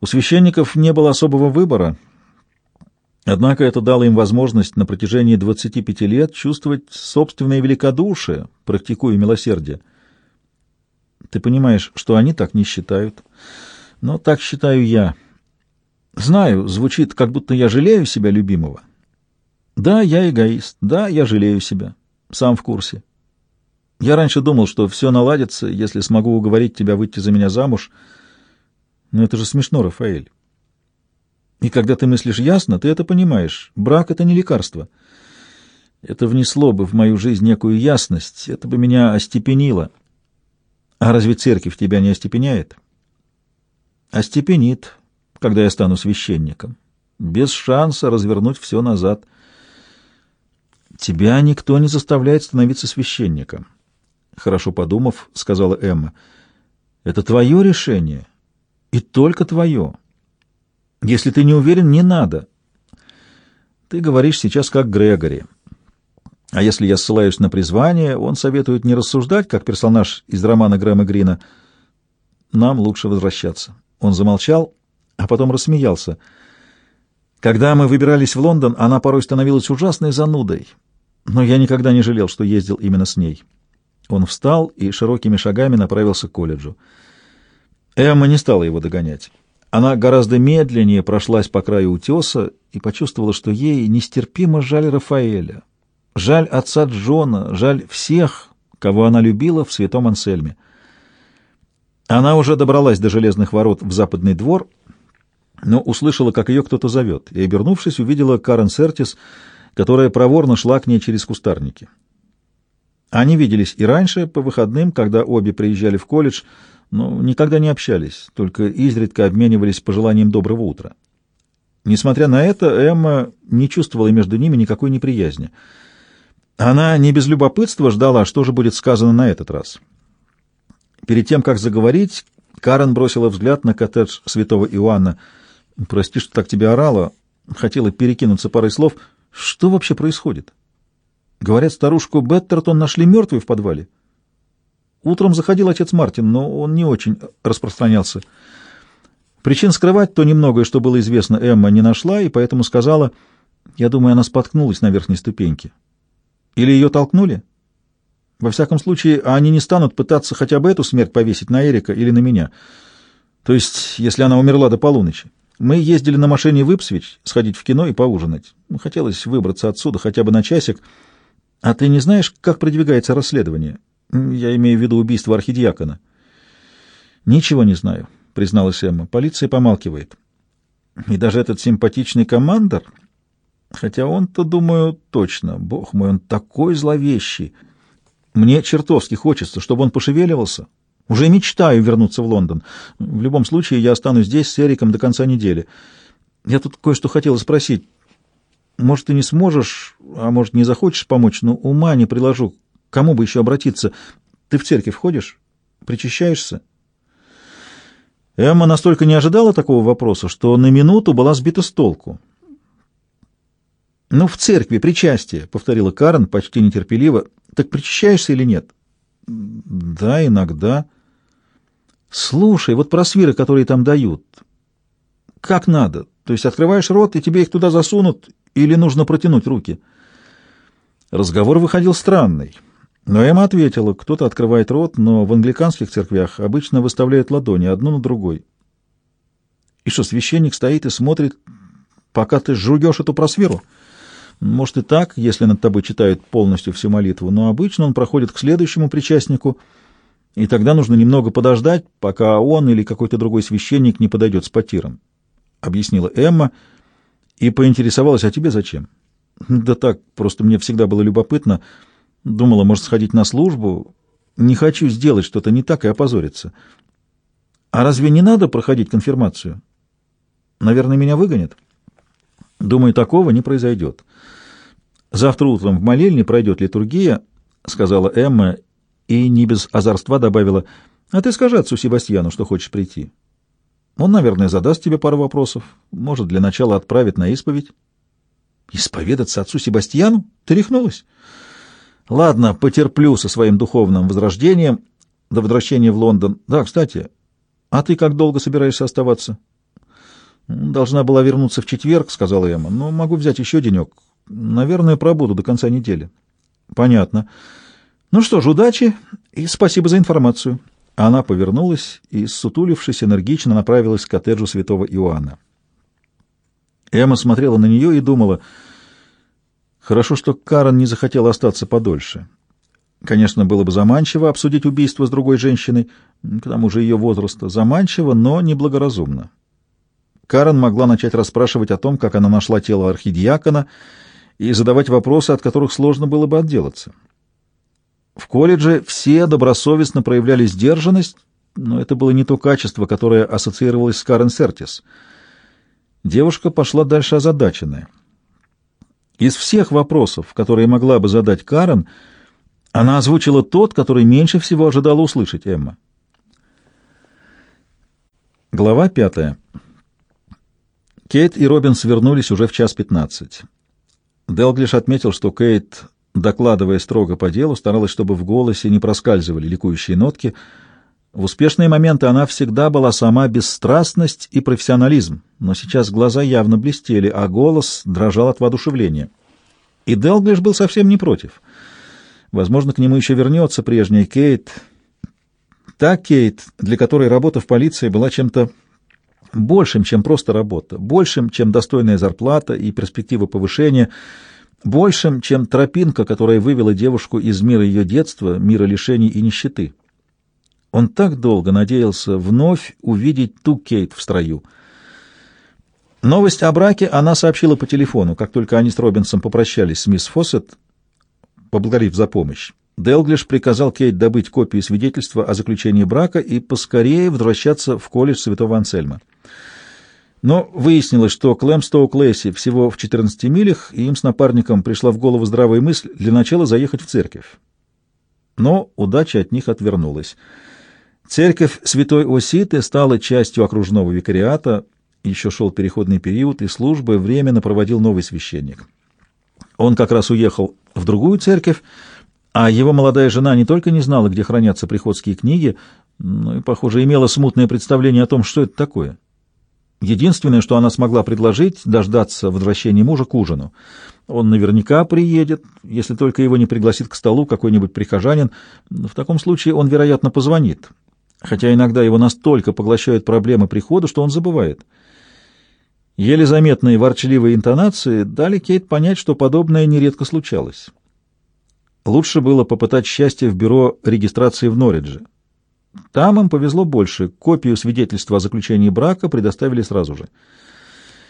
У священников не было особого выбора, однако это дало им возможность на протяжении 25 лет чувствовать собственное великодушие, практикуя милосердие. Ты понимаешь, что они так не считают, но так считаю я. Знаю, звучит, как будто я жалею себя любимого. Да, я эгоист, да, я жалею себя, сам в курсе. Я раньше думал, что все наладится, если смогу уговорить тебя выйти за меня замуж — но это же смешно, Рафаэль. И когда ты мыслишь ясно, ты это понимаешь. Брак — это не лекарство. Это внесло бы в мою жизнь некую ясность, это бы меня остепенило. А разве церковь тебя не остепеняет? Остепенит, когда я стану священником. Без шанса развернуть все назад. Тебя никто не заставляет становиться священником. Хорошо подумав, сказала Эмма. Это твое решение и только твое. Если ты не уверен, не надо. Ты говоришь сейчас как Грегори. А если я ссылаюсь на призвание, он советует не рассуждать, как персонаж из романа Грэма Грина. Нам лучше возвращаться. Он замолчал, а потом рассмеялся. Когда мы выбирались в Лондон, она порой становилась ужасной занудой, но я никогда не жалел, что ездил именно с ней. Он встал и широкими шагами направился к колледжу. Эмма не стала его догонять. Она гораздо медленнее прошлась по краю утеса и почувствовала, что ей нестерпимо жаль Рафаэля, жаль отца Джона, жаль всех, кого она любила в святом Ансельме. Она уже добралась до железных ворот в западный двор, но услышала, как ее кто-то зовет, и, обернувшись, увидела Карен Сертис, которая проворно шла к ней через кустарники. Они виделись и раньше, по выходным, когда обе приезжали в колледж, но никогда не общались, только изредка обменивались пожеланием доброго утра. Несмотря на это, Эмма не чувствовала между ними никакой неприязни. Она не без любопытства ждала, что же будет сказано на этот раз. Перед тем, как заговорить, Карен бросила взгляд на коттедж святого Иоанна. «Прости, что так тебя орала. Хотела перекинуться парой слов. Что вообще происходит?» «Говорят, старушку Беттертон нашли мертвой в подвале». Утром заходил отец Мартин, но он не очень распространялся. Причин скрывать то немногое, что было известно, Эмма не нашла, и поэтому сказала, я думаю, она споткнулась на верхней ступеньке. Или ее толкнули? Во всяком случае, они не станут пытаться хотя бы эту смерть повесить на Эрика или на меня. То есть, если она умерла до полуночи. Мы ездили на машине в Ипсвич, сходить в кино и поужинать. Хотелось выбраться отсюда хотя бы на часик. А ты не знаешь, как продвигается расследование? Я имею в виду убийство архидиакона. Ничего не знаю, призналась Эмма. Полиция помалкивает. И даже этот симпатичный командор, хотя он-то, думаю, точно, бог мой, он такой зловещий. Мне чертовски хочется, чтобы он пошевеливался. Уже мечтаю вернуться в Лондон. В любом случае, я останусь здесь с Эриком до конца недели. Я тут кое-что хотела спросить. Может, ты не сможешь, а может, не захочешь помочь, но ума не приложу. Кому бы еще обратиться? Ты в церковь ходишь? Причащаешься?» Эмма настолько не ожидала такого вопроса, что на минуту была сбита с толку. «Ну, в церкви, причастие», — повторила Карен почти нетерпеливо. «Так причащаешься или нет?» «Да, иногда». «Слушай, вот про свиры, которые там дают. Как надо? То есть открываешь рот, и тебе их туда засунут, или нужно протянуть руки?» Разговор выходил странный. Но Эмма ответила, кто-то открывает рот, но в англиканских церквях обычно выставляют ладони одну на другой. И что, священник стоит и смотрит, пока ты жуешь эту просверу? Может и так, если над тобой читают полностью всю молитву, но обычно он проходит к следующему причастнику, и тогда нужно немного подождать, пока он или какой-то другой священник не подойдет с потиром. Объяснила Эмма и поинтересовалась, а тебе зачем? Да так, просто мне всегда было любопытно — Думала, может, сходить на службу. Не хочу сделать что-то не так и опозориться. А разве не надо проходить конфирмацию? Наверное, меня выгонят. Думаю, такого не произойдет. Завтра утром в молельне пройдет литургия, — сказала Эмма, и не без озорства добавила, — а ты скажи отцу Себастьяну, что хочешь прийти. Он, наверное, задаст тебе пару вопросов, может, для начала отправит на исповедь. Исповедаться отцу Себастьяну? Ты рехнулась? Ладно, потерплю со своим духовным возрождением до возвращения в Лондон. Да, кстати, а ты как долго собираешься оставаться? «Должна была вернуться в четверг», — сказала Эмма, — «но могу взять еще денек. Наверное, пробуду до конца недели». «Понятно. Ну что ж, удачи и спасибо за информацию». Она повернулась и, сутулившись, энергично направилась к коттеджу святого Иоанна. Эмма смотрела на нее и думала, хорошо, что Карен не захотела остаться подольше. Конечно, было бы заманчиво обсудить убийство с другой женщиной, к тому же ее возраста, заманчиво, но неблагоразумно. Карен могла начать расспрашивать о том, как она нашла тело архидиакона, и задавать вопросы, от которых сложно было бы отделаться. В колледже все добросовестно проявляли сдержанность, но это было не то качество, которое ассоциировалось с Карен Сертис. Девушка пошла дальше озадаченная. Из всех вопросов, которые могла бы задать Карен, она озвучила тот, который меньше всего ожидала услышать Эмма. Глава пятая. Кейт и Робин свернулись уже в час пятнадцать. Делглиш отметил, что Кейт, докладывая строго по делу, старалась, чтобы в голосе не проскальзывали ликующие нотки. В успешные моменты она всегда была сама бесстрастность и профессионализм, но сейчас глаза явно блестели, а голос дрожал от воодушевления. И Делглиш был совсем не против. Возможно, к нему еще вернется прежняя Кейт. Та Кейт, для которой работа в полиции была чем-то большим, чем просто работа, большим, чем достойная зарплата и перспектива повышения, большим, чем тропинка, которая вывела девушку из мира ее детства, мира лишений и нищеты. Он так долго надеялся вновь увидеть ту Кейт в строю. Новость о браке она сообщила по телефону, как только они с Робинсом попрощались с мисс Фоссет, поблагодарив за помощь. Делглиш приказал Кейт добыть копию свидетельства о заключении брака и поскорее возвращаться в колледж Святого Ансельма. Но выяснилось, что Клэмстоук Лэйси всего в 14 милях, и им с напарником пришла в голову здравая мысль для начала заехать в церковь. Но удача от них отвернулась. Церковь Святой Оситы стала частью окружного викариата, еще шел переходный период, и службы временно проводил новый священник. Он как раз уехал в другую церковь, а его молодая жена не только не знала, где хранятся приходские книги, но и, похоже, имела смутное представление о том, что это такое. Единственное, что она смогла предложить, дождаться возвращения мужа к ужину. Он наверняка приедет, если только его не пригласит к столу какой-нибудь прихожанин. В таком случае он, вероятно, позвонит. Хотя иногда его настолько поглощают проблемы прихода, что он забывает. Еле заметные ворчливые интонации дали Кейт понять, что подобное нередко случалось. Лучше было попытать счастье в бюро регистрации в Норридже. Там им повезло больше. Копию свидетельства о заключении брака предоставили сразу же.